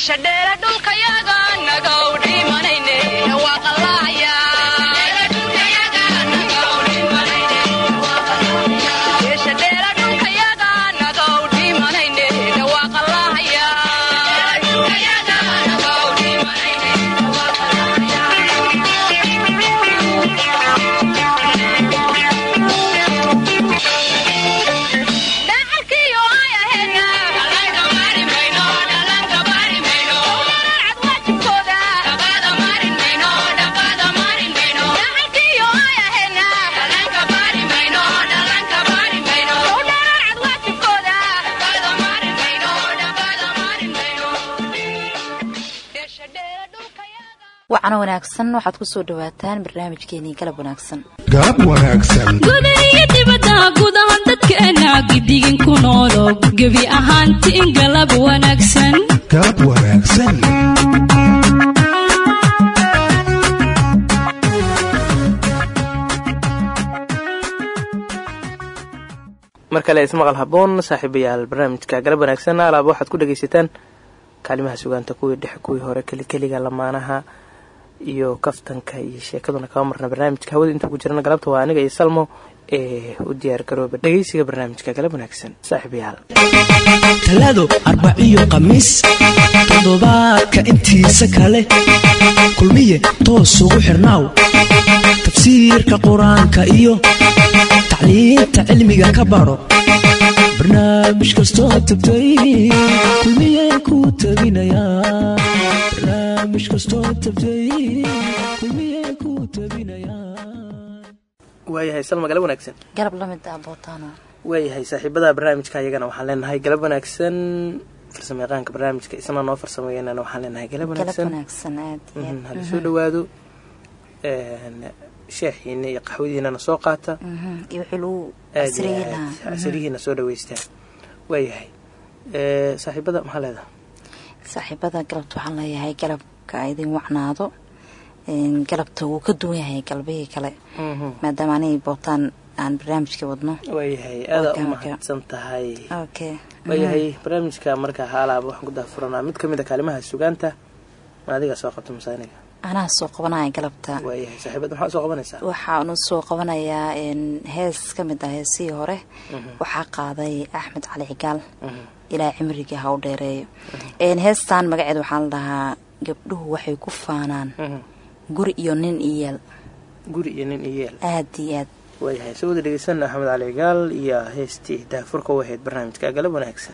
meesha dheere dhulkayaga wacana wanaagsan waxaad ku soo dhawaataan barnaamijkeenii galab wanaagsan. Galab wanaagsan. Gudaiyo dibadda gudaha dadkeena gidigin ku noolo gebi ahaantiin galab wanaagsan. Galab wanaagsan. Mar kale ismaqal haboon saaxiibayaal barnaamijka galab wanaagsan alaaba waxaad ku dhagaysataan kaalimaha sugaanta kuwii dhexe kuwii hore kelikeliga lamaanaha iyo kaftanka iyo sheekaduna kaba marna. Barnaamijka hawada intuu ku jirana galabta waa aniga iyo salmo ee u diyaar garooba dhegaysiga barnaamijka galab wanaagsan saaxiibayaal. Talaado arbaciyo khamiis toddobaadka intiisa kale. Kulmiye toos ugu xirnaaw. Tafsiirka qur'aanka iyo tacliinta cilmiga ka baro. Barnaamij kastoo tabtay kulmiye ku tabinayaa waayahay salma galab wanaagsan. Galab la mid ah bootaano waayahay saaxiibada barnaamijka ayagana waxaan leenahay galab wanaagsan. Farsamo yaqaanka barnaamijka isna noo farsameeyanana waxaan leenahay galab wanaagsan. Mhm, hala soo dhawaado sheexiina iyo qaxwadiinana soo qaata. Mhm, casriyihiina soo dhaweystaan waayahay saaxiibada maxaa leedaha saaxiibada galabta waxaan leeyahay galabka idin wacnaado. Galabta wuu ka duwan yahay galbihii kale. Maadaama anay bootaan aan barnaamijka wadno. Waayahay aadaa u mahadsan tahay okay. Waayahay barnaamijka markaa haalaaba waxaan ku daafuranaa mid ka mid a kaalimaha sugaanta ma soo qabta masaaniga anaa soo qabanaya galabta. Waayahay saaxiibada maxaa soo qabanaysaa? Waxaan u soo qabanayaa hees ka mid ah heesihii hore. Waxaa qaaday axmed cali cigaal. Mhm. Ilaa cimriga ha u dheereeyo. Heestan magaceeda waxaa la dhahaa gabdhuhu waxay ku faanaan. Mhm. guri iyo nin iyeel guri iyo nin iyeel aad iyo aad. Waayahay soo wada dhegeysan axmed cali gaal iyo heestii daafurka u ahayd barnaamijka. Galab wanaagsan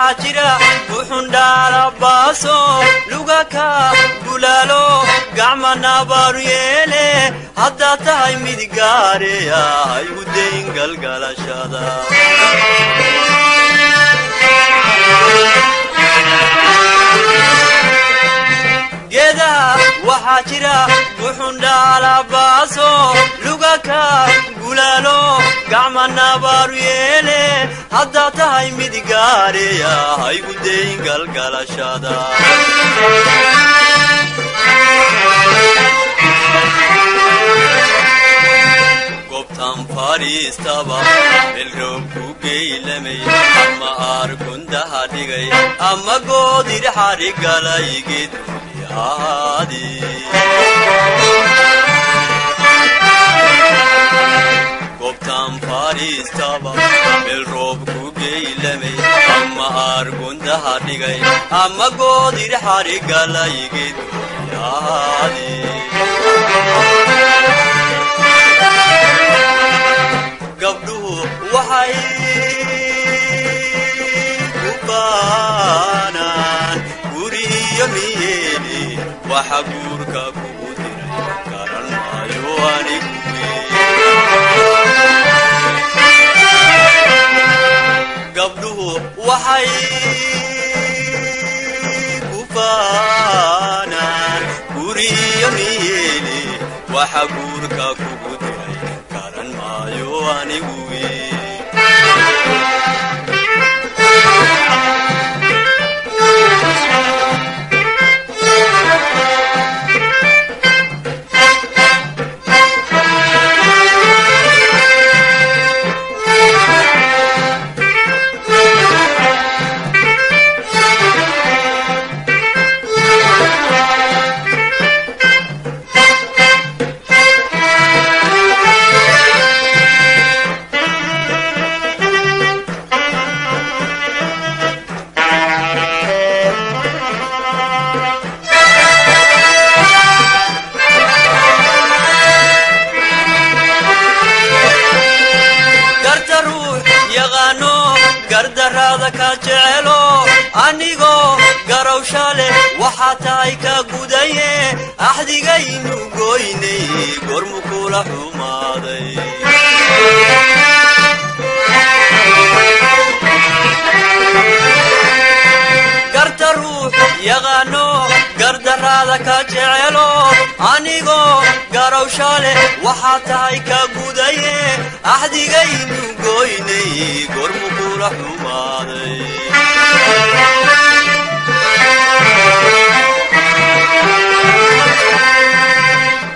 waxaa jira buxundhaalabaaso lugaka bulaalo gacma nabaaru yeele haddaad tahay mid gaareya haygu dayn galgalashada geedaha waxaa jira buxundhaalabaaso lugaka gulaalo gacma nabaaru yeele tahay mid gaareya haygu dayn galgalashada geylamay ama aargundaha dhigay ama goodir xadhigalay gobtan fadhiistaba melroob ku geylamay ama aargundaha dhigay ama goodir xadhigalay geeduniyaadi gabdhuhu waxay ku baanaan guri iyo niyeeli waxa guurka kugu diray garan maayo anigu waxay ku baanaan guri iyo niyeeli waxa guurka kugu diray garan maayo anigu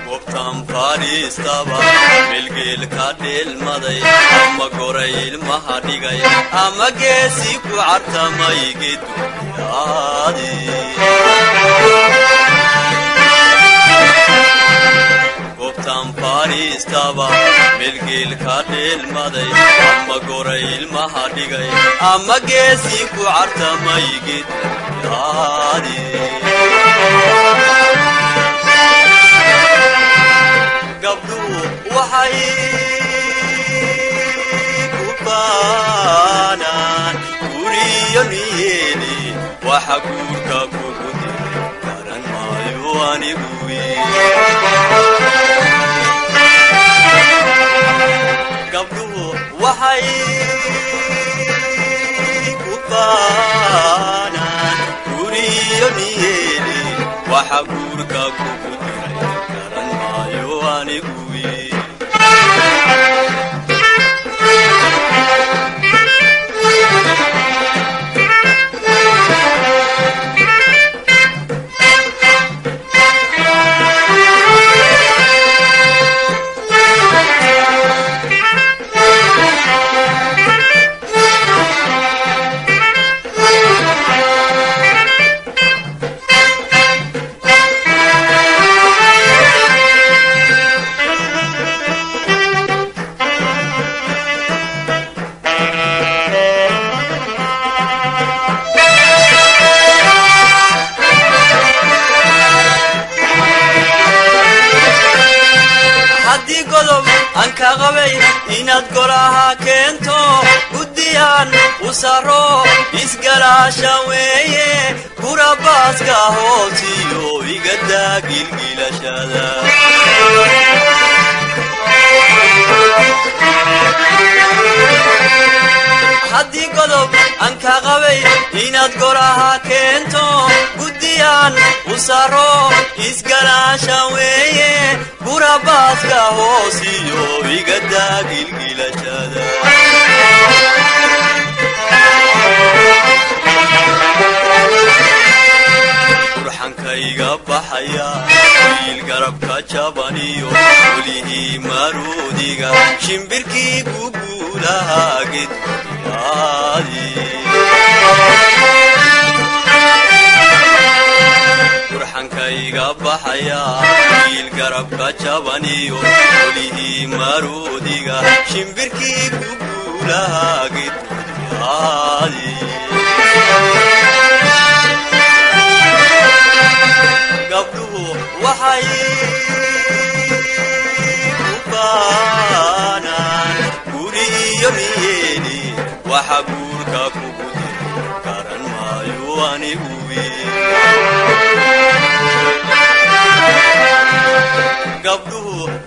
gobtan fadhiistaba melgeel ka dheelmaday ama goray ilmaha dhigay ama geesi ku cartamay geduyaadi gobtan fadhiistaba melgeel ka dheelmaday ama goray ilmaha dhigay ama geesi ku cartamay geduyaadi gabdhuhu ku baanaan guriyo niyeeli waxa guurka kugu diray garan gabdhuhu waxay ku baanaan guriyo niyeeli waxa guurka kugu diray garan maayo anigu shimbirkii guguulaha gedyaadi burxankayga baxaya wiil garabka jabaniyo welihii maruudiga shimbirkii gedyaadi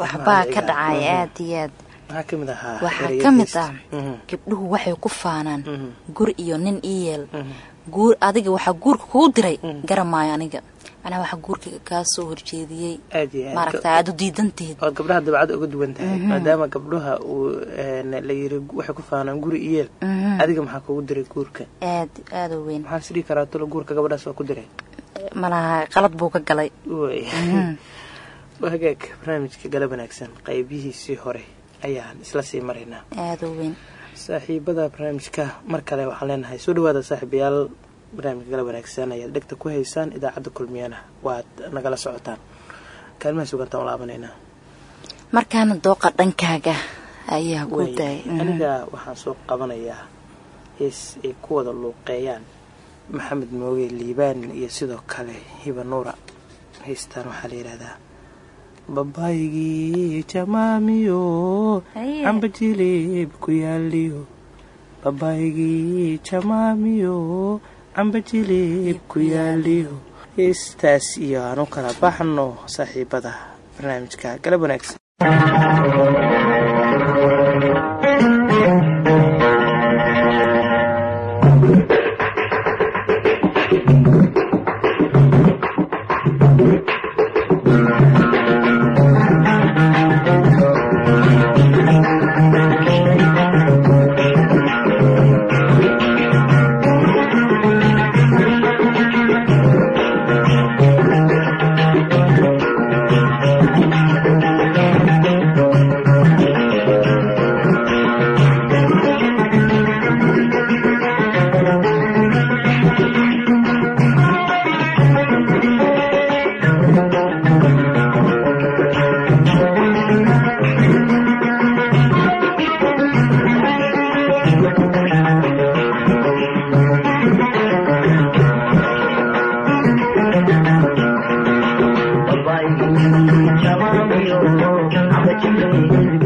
waxbaa ka dhacay aad iyo aad. Waxaa ka mid ah Mhm. gabdhuhu waxay ku faanaan. Mhm. gur iyo nin ii yeel. Mhm. guur adiga waxaa guurka kugu diray. Garamaayo aniga. Macnaha waxaa guurka kaa soo horjeediyey. Maaragta aada u diidan tihid ood gabdhaha dabcad uga duwan tahay maadaama gabdhaha uu la yiri waxay ku faanaan guri iyeel adiga maxaa kugu diray guurka? Aad aada u weyn. Maxaa is dhihi karaa tulo guurka gabadhaas waa ku diray? Malaha qalad buu ka galay hagaag barnaamijka gala wanaagsan qaybihiisii hore ayaan isla sii maraynaa aada u weyn. Saaxiibada barnaamijka mar kale waxaan leenahay soo dhawaada saaxiibayaal barnaamijka gala wanaagsan ayaad dhegta ku haysaan idaacadda kulmiyana waad nagala socotaan. Kaalmaha sugantaan u laabanaynaa. Markaana dooqa dhankaaga ayaa Waaya. daay aniga waxaan soo qabanayaa hees ay ku wada luuqeeyaan maxamed mooge liibaan iyo sidoo kale hiba nuura. Heestaan waxaa la yidhahdaa babaygii jamaamiyo camba jilib ku yaaliyo babaygii jamaamiyo camba jilib ku yaaliyo heestaas iyo aan u kala baxno saaxiibada barnaamijka galab wanaagsan Thank you.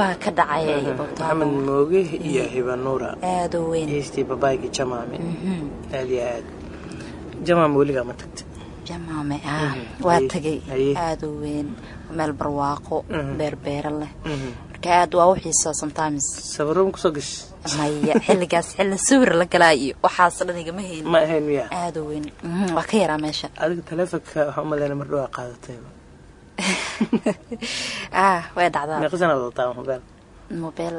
Waxbaa ka dhacaya iyo maxamed bogtaabo mooge iyo hibanuura aada u weyn. Heystii babaayga jamaame Mhm. aad iyo aad. Jamaame weligaa ma tagta jamaame ah Mhm. waa tagay. aada u weyn. Meel barwaaqo beerbeera leh. Marka aad waa u xiisaa sometimes. Sabaroon ku soo gash maya xilligaas xilli sawir la galaa iyo waxaas dhan igama helin. Ma ahayn miya aada u weyn. Waa ka yaraa meesha. Adiga taleefonka waxaa umaleyna mar dhawaa qaadatayba way dhacdaa meeqa sanaad wadataa mobile mobile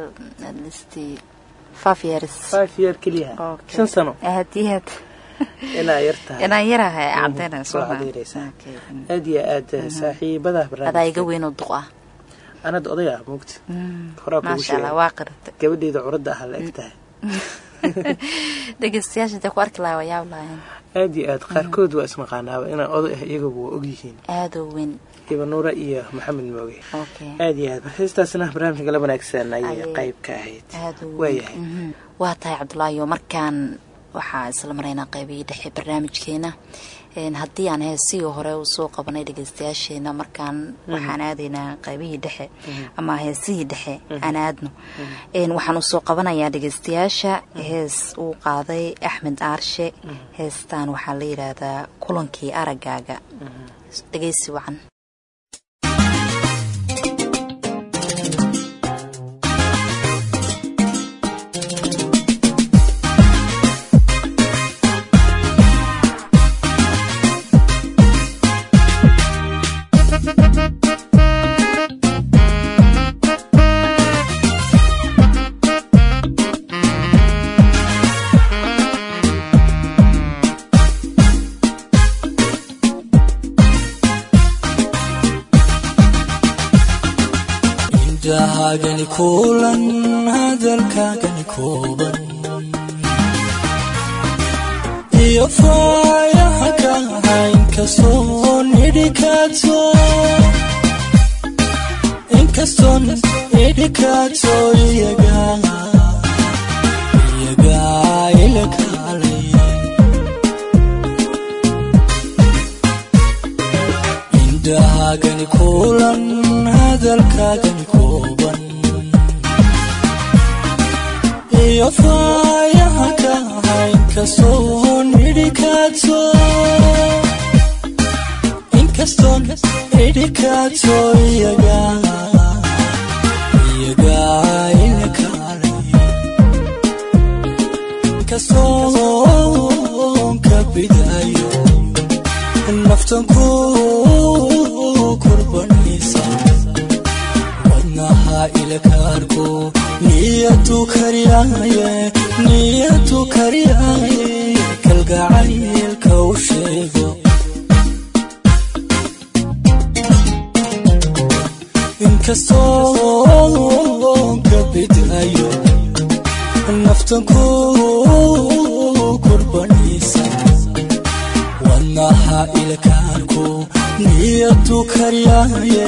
at least five years. Five year keliya Okay. shan sano aad iyo aad inaa yar tahay inaan soo cadeynaysaa. aad saaxiibada iga weyn oo duq ah anad sheegay waa qarata gabadheeda curadda ah la eg tahay aad iyo aad qaarkood waa ismaqaanaaba inaan oday ah iyaguba waa ogyihiin hibanuura iyo maxamed mooge aad iyo aad. Heestaasna barnaamijka gala wanaagsan ayay qayb ka ahayd. waayahay Mhm. waa tahay cabdulaahiyo markaan waxaa isla maraynaa qaybihii dhexe barnaamijkeena. Een, haddii aan heesihii hore u soo qabanay dhegeystayaasheena markaan waxaan aadaynaa qaybihii dhexe. Ama heesihii dhexe aan aadno. Waxaan u soo qabanayaa dhegeystayaasha. Hees uu qaaday axmed aarshe heestan waxaa la yidhaahdaa kulankii aragaaga dhegeysi wacan indhahaagani kuulan hadalkaagani kooban. Iyo faayaha ka inkastoo nidhikaato inkastoon idhikaato iyaga. Iyaga ila kaalay indhahaagani kuulan hadalkaagani iyo faayaha ka inkastoo nidhikaato inkastoon idhikaato iyaga iyaga ila kaalay inkastoon ka bidayo naftan wadnaha ilakaarku niyadu karyaye niyadu karyaye kalgacaylka u sheego inkastoo ka bidayo naftan ku kurbanaysa wadnaha ilkaarku niyadu karyaye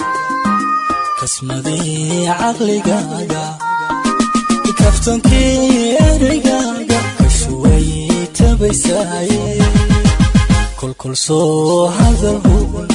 kasmadii caqligaaga kaftankii ereygaaga kashuway tabaysaaye kolkol soo hadal huban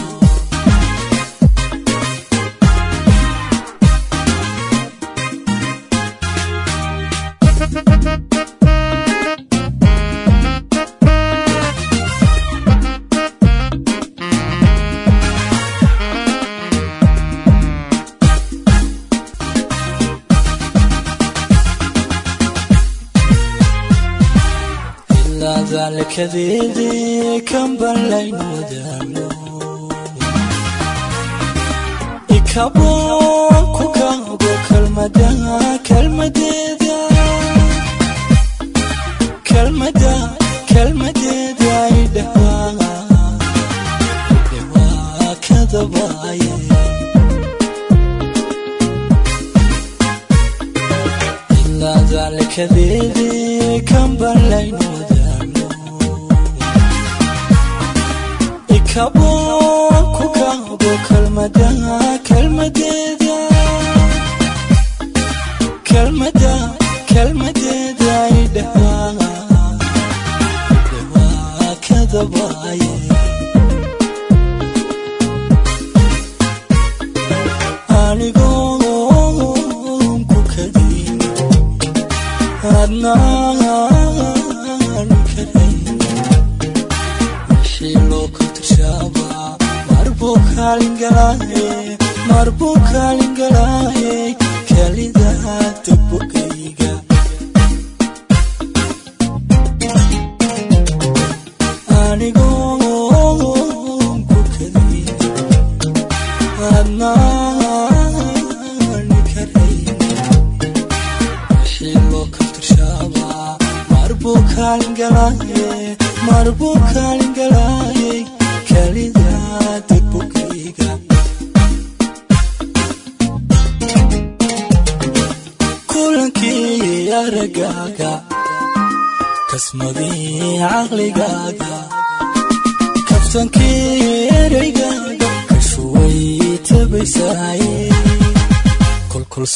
kaago kalmada marbuu kaalin galaaye marbuu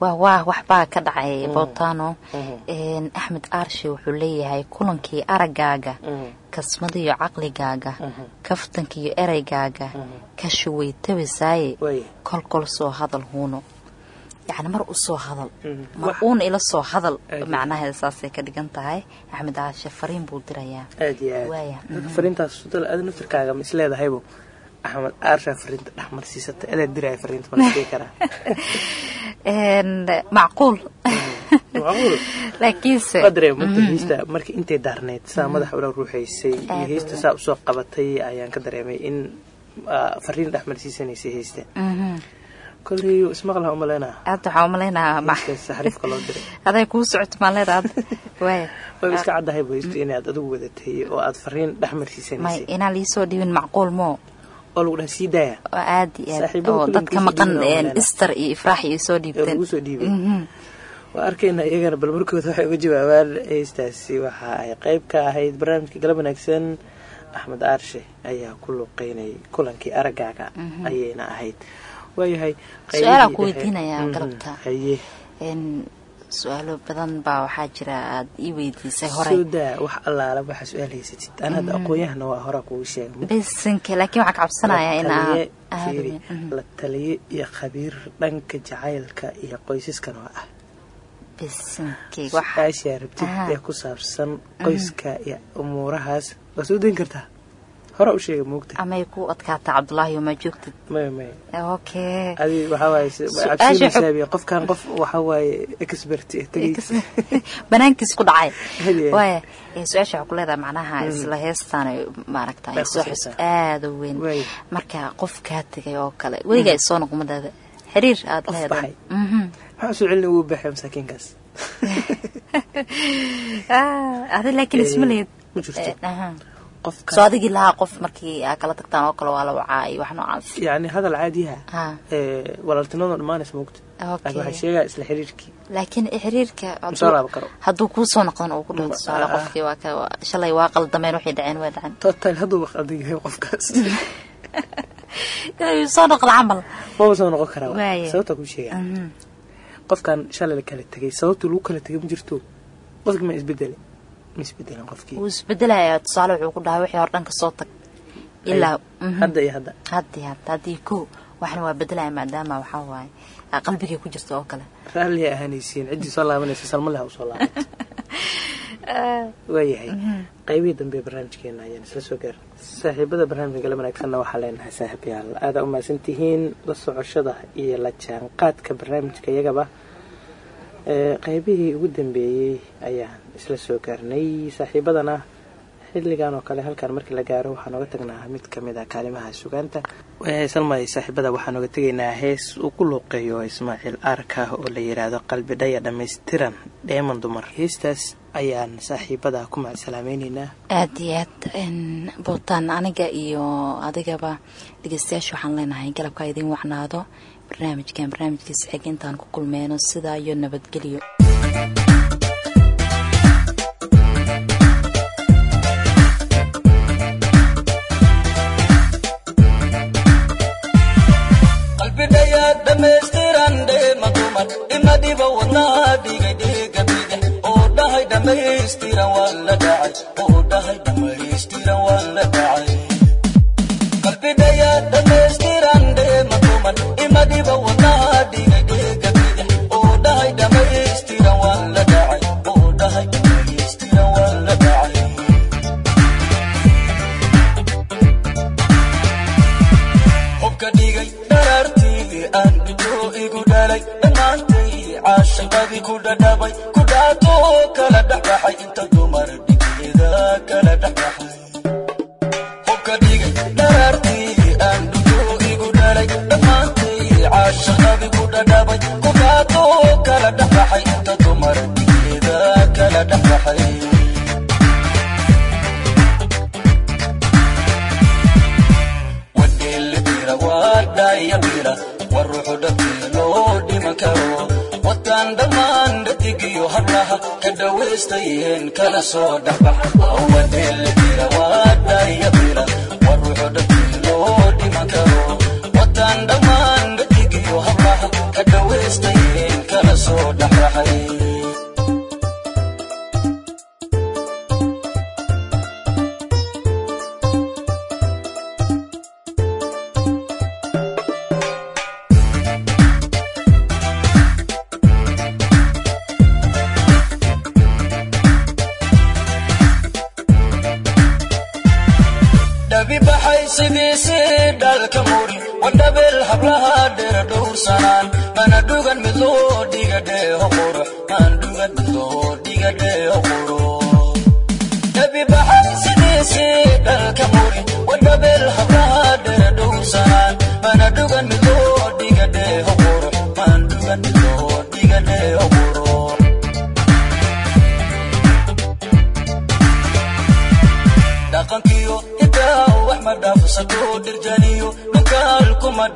huno waa waa waxbaa ka dhacay botano axmed aarshe wuxuu leeyahay kulankii araggaaga kasmadiyo caqligaaga kaftankiiyo ereygaaga ka shuway tabisaaye Waay. kolkol soo hadal huuno. Yacni mar u soo hadal. Mar uuna ila soo hadal. Macnaheeda saasay ka dhigan tahay. Axmed aarshe fariin buu dirayaa aad aad aad axmed aarsha fariinta dhexmar siisata adaa diraya fariinta ma dhihi karaa? Macquul. Macquul. laakiinse heesta marka intay daarneyd saa madaxa ula ruuxaysay iyo Aad heesta saa u soo qabatay ayaan ka dareemay in ah, fariin dhexmar siisanaysay heesta koley ismaqlaha umaleynaa hadda waxaa heestaas xariifka loo diray. Aday kuu socota maaleeda hadda waaya way iska caddahay bu heesta inaad adigu wadatay oo aad fariin dhexmar may siisanaysay inaan liisoo dhiibin macquul moo oo lagu dhaha sii daaya. Oo aad iyo aad. Dadka maqan ister iyo ifraax iyo soo oo dhiibteen Mhm. waa arkaynaa iyagana bal markooda waxay uga jawaabaan heestaasi waxa ay qayb ka ahayd barnaamijka galab wanaagsan. Axmed aarshe ayaa ku luqeynayay kulankii araggaaga ayayna ahayd. Waayahay Su'aalo badan baa waxaa jira aad ii weydiisay soo horey. Daa wax allaala waxaa su'aal haysatid. An hadda aqoon-yahana waa horaa kugu sheegay besinke laakiin waxaan cabsanayaa in fiiri, mhm. la taliye iyo khabiir dhanka jacaylka iyo qoysaskan waa ah. Su'aashaa rabtid ee ku saabsan qoyska iyo umuurahaas waa soo dayn kartaa hore u sheega moogta amay ku adkaata cabdulaahi ma joogtid? Maya maya okay adi waxaa waaye biyo. qofkan qof waxaa waaye expert banaankiis ku dhacay. Waaya su'aasha waxaa ku leedahay macnaha isla heestaan maaragta soo xus aada u weyn. Marka qof kaa tegay oo kale weligaa isoo noqmadaada xiriir aada leedahay. baxay. Mhm. maxaa soo celina uu baxay masaakiinkaas. Adi laakiin isma ma jirto qofka. Soo adigii lahaa qof markii aa kala tagtaan oo kale waa la wacaa iyo wax noocaas. Yacni hadal caadiyaha ha. Ee walaaltinimada dhammaanaysa moogta laakiin waxaa sheegaa isla xiriirkii. Laakiin xiriirka ma soo laaban karo. hadduu kuu soo noqdan uu ku dhaho tusaale ah. qofkii waa ka waa- shalay waa qaldameen waxay dhaceen way dhaceen. Total hadduu qaldan yahay qofkaas. Inuu soo noqdo camal. Maba soo noqon karaa sababtaa kuu sheegaa. Mhm. qofkan shalay la kala tegay sababta lagu kala tegay ma jirto? Qofkii ma isbedelay isbedelayaa tusaale wuxuu ku dhahay wixii hor dhan ka soo tag. Ilaa mhm. hadda iyo hadda. Haddii ko waxna waa bedelaya maadaama waxaa waaye aa qalbigay ku jirto oo kale. Raalliya ahaanaysiin ciddii soo laabanaysa salmaleha u soo laabato waayahay qaybihii dambe ee barnaamijkeena ayaan isla soo gaar saaxiibada barnaamijka gala wanaagsanna waxaa leenahay saaxiibayaal aada u mahadsan tihiin la socoshada iyo la jaanqaadka barnaamijka iyagaba. Qaybihii ugu dambeeyey ayaan isla soo gaarnay saaxiibadana xilligan oo kale halkan markii la gaaro waxaan oga tagnaa mid ka mid ah kaalimaha sugaanta. Salmay saaxiibada waxaan oga tegaynaa hees uu ku luuqeeyo ismaaciil aarka oo la yidhaahdo qalbi dhaya dhammaystiran dheeman dumar. Heestaas ayaan saaxiibada ku macsalaamaynaynaa aada iyo aad n bootaan aniga iyo adigaba dhegeystayaasha waxaan leenahay galabkaa idiin wacnaado. Barnaamijkan barnaamijkiisa xig ku kulmeyno sidaa iyo nabadgelyo dhammaystiran waadhayabira war loo dhiman karo. Wataan dhammaan dhadigiyo hablaha ka dhawaystayeen kala soo waadhayabira war loo dhiman karo. Wataan dhammaan dhadigiyo hablaha ka dhawaystayeen kala soo dhexbaxay mana dhugan mid loo dhiga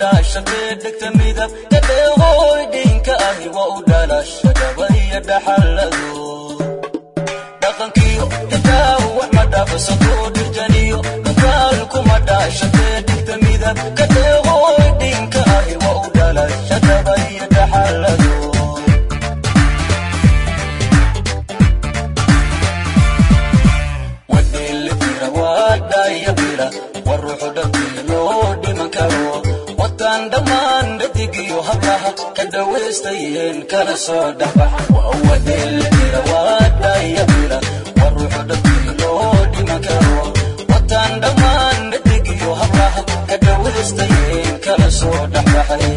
dhaashatee dhegta midab kadheeqooy dhinka ahi waa u dhalasha gabaya dhaxallado dhaqankiyo hidaa wax ma dhaafsato dhirjaniyo dhulkaal kuma dhaashatee dhegta midab kadheeqooy dhawaystayeen kala soo dhexbax wadheelitira waadhayabira ruuxu dhabtii loo dhiman karo. Wataan dhammaan dhadigiyo hablaha ka dhawaystayeen kala soo dhexbaxay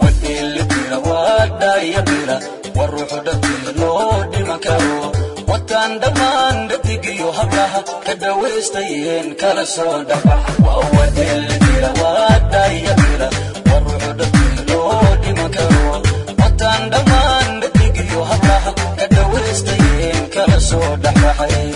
wadheelitira waadhayabira war furtaan dhammaan dhadigyo hablaha ka dhawaystayen kala soo dhabaxwawadeeljirawadayajirawrucudhailoo dhammaan dhadigyo hablaha ka dhawaystayen kala soo dhabaxay